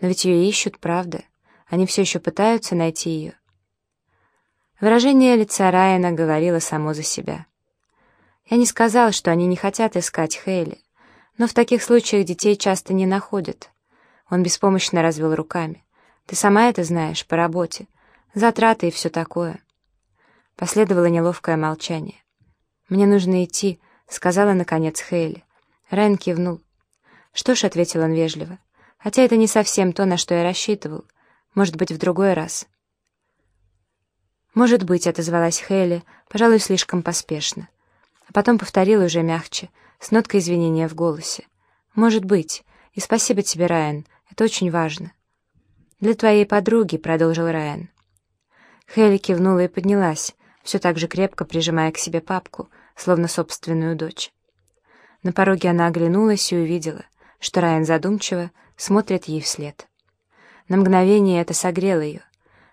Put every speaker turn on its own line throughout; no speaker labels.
Но ведь ее ищут, правда? Они все еще пытаются найти ее. Выражение лица Райана говорило само за себя. Я не сказал, что они не хотят искать Хейли, но в таких случаях детей часто не находят. Он беспомощно развел руками. Ты сама это знаешь, по работе. Затраты и все такое. Последовало неловкое молчание. «Мне нужно идти», — сказала, наконец, Хейли. Райан кивнул. «Что ж», — ответил он вежливо, — «хотя это не совсем то, на что я рассчитывал. Может быть, в другой раз». «Может быть», — отозвалась Хейли, пожалуй, слишком поспешно. А потом повторила уже мягче, с ноткой извинения в голосе. «Может быть. И спасибо тебе, Райан. Это очень важно». «Для твоей подруги», — продолжил Райан. Хейли кивнула и поднялась, все так же крепко прижимая к себе папку, словно собственную дочь. На пороге она оглянулась и увидела, что Райан задумчиво смотрит ей вслед. На мгновение это согрело ее,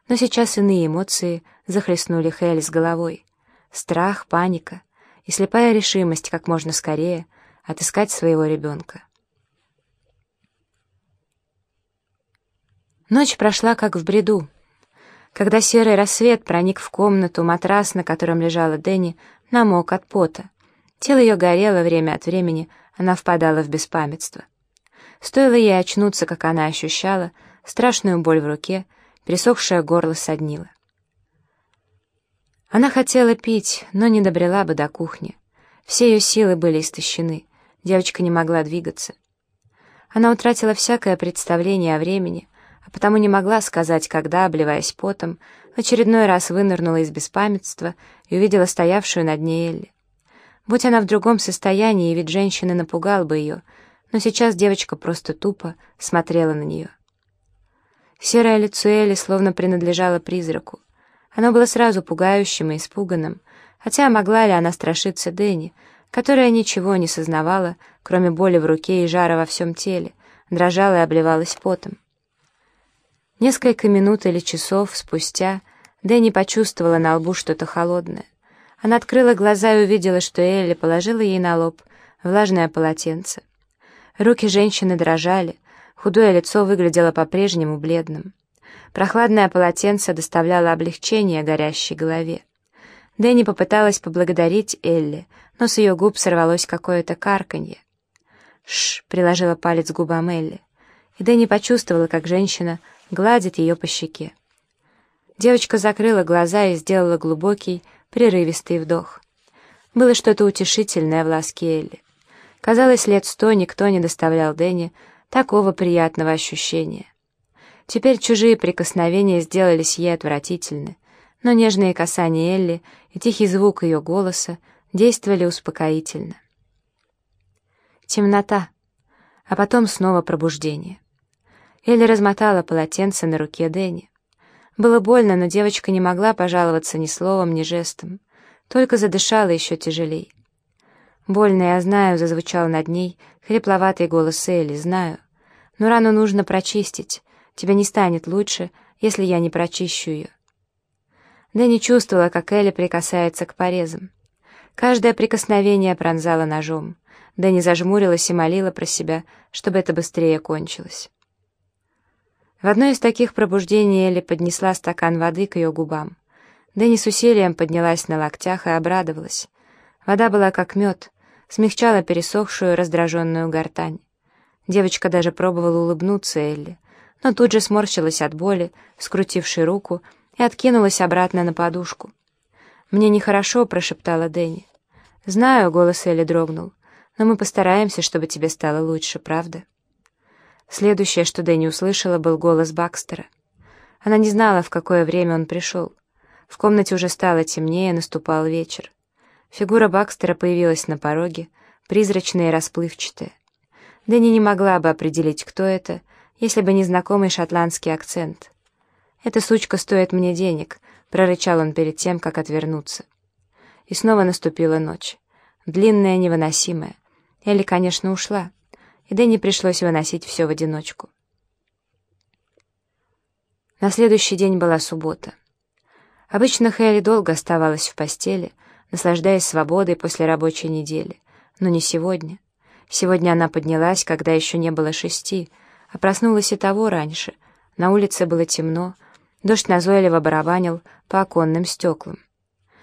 но сейчас иные эмоции захлестнули Хель с головой. Страх, паника и слепая решимость как можно скорее отыскать своего ребенка. Ночь прошла как в бреду. Когда серый рассвет проник в комнату, матрас, на котором лежала Дэнни, намок от пота. Тело ее горело время от времени, она впадала в беспамятство. Стоило ей очнуться, как она ощущала, страшную боль в руке, пересохшее горло соднило. Она хотела пить, но не добрела бы до кухни. Все ее силы были истощены, девочка не могла двигаться. Она утратила всякое представление о времени, а потому не могла сказать, когда, обливаясь потом, в очередной раз вынырнула из беспамятства и увидела стоявшую над ней Элли. Будь она в другом состоянии, вид женщины напугал бы ее, но сейчас девочка просто тупо смотрела на нее. Серое лицо Элли словно принадлежало призраку. Оно было сразу пугающим и испуганным, хотя могла ли она страшиться Дэнни, которая ничего не сознавала, кроме боли в руке и жара во всем теле, дрожала и обливалась потом. Несколько минут или часов спустя Дэнни почувствовала на лбу что-то холодное. Она открыла глаза и увидела, что Элли положила ей на лоб влажное полотенце. Руки женщины дрожали, худое лицо выглядело по-прежнему бледным. Прохладное полотенце доставляло облегчение горящей голове. Дэнни попыталась поблагодарить Элли, но с ее губ сорвалось какое-то карканье. «Шш!» — приложила палец к губам Элли. И Дэнни почувствовала, как женщина гладит ее по щеке. Девочка закрыла глаза и сделала глубокий, прерывистый вдох. Было что-то утешительное в ласке Элли. Казалось, лет сто никто не доставлял Дэнни такого приятного ощущения. Теперь чужие прикосновения сделались ей отвратительны, но нежные касания Элли и тихий звук ее голоса действовали успокоительно. Темнота, а потом снова пробуждение. Элли размотала полотенце на руке Дэнни. Было больно, но девочка не могла пожаловаться ни словом, ни жестом, только задышала еще тяжелей. «Больно, я знаю», — зазвучал над ней хрипловатый голос Элли, «знаю. Но рану нужно прочистить. Тебе не станет лучше, если я не прочищу ее». Дэнни чувствовала, как Элли прикасается к порезам. Каждое прикосновение пронзало ножом. Дэнни зажмурилась и молила про себя, чтобы это быстрее кончилось. В одно из таких пробуждений Элли поднесла стакан воды к ее губам. Дэнни с усилием поднялась на локтях и обрадовалась. Вода была как мед, смягчала пересохшую, раздраженную гортань. Девочка даже пробовала улыбнуться Элли, но тут же сморщилась от боли, скрутившей руку, и откинулась обратно на подушку. «Мне нехорошо», — прошептала Дэнни. «Знаю», — голос Элли дрогнул, — «но мы постараемся, чтобы тебе стало лучше, правда?» Следующее, что Дэнни услышала, был голос Бакстера. Она не знала, в какое время он пришел. В комнате уже стало темнее, наступал вечер. Фигура Бакстера появилась на пороге, призрачная и расплывчатая. Дэнни не могла бы определить, кто это, если бы не знакомый шотландский акцент. «Эта сучка стоит мне денег», — прорычал он перед тем, как отвернуться. И снова наступила ночь. Длинная, невыносимая. Элли, конечно, ушла и Дэнни пришлось выносить все в одиночку. На следующий день была суббота. Обычно Хелли долго оставалась в постели, наслаждаясь свободой после рабочей недели, но не сегодня. Сегодня она поднялась, когда еще не было шести, а проснулась и того раньше. На улице было темно, дождь назойливо барабанил по оконным стеклам.